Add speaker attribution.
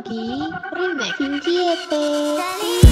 Speaker 1: pagi Terima kasih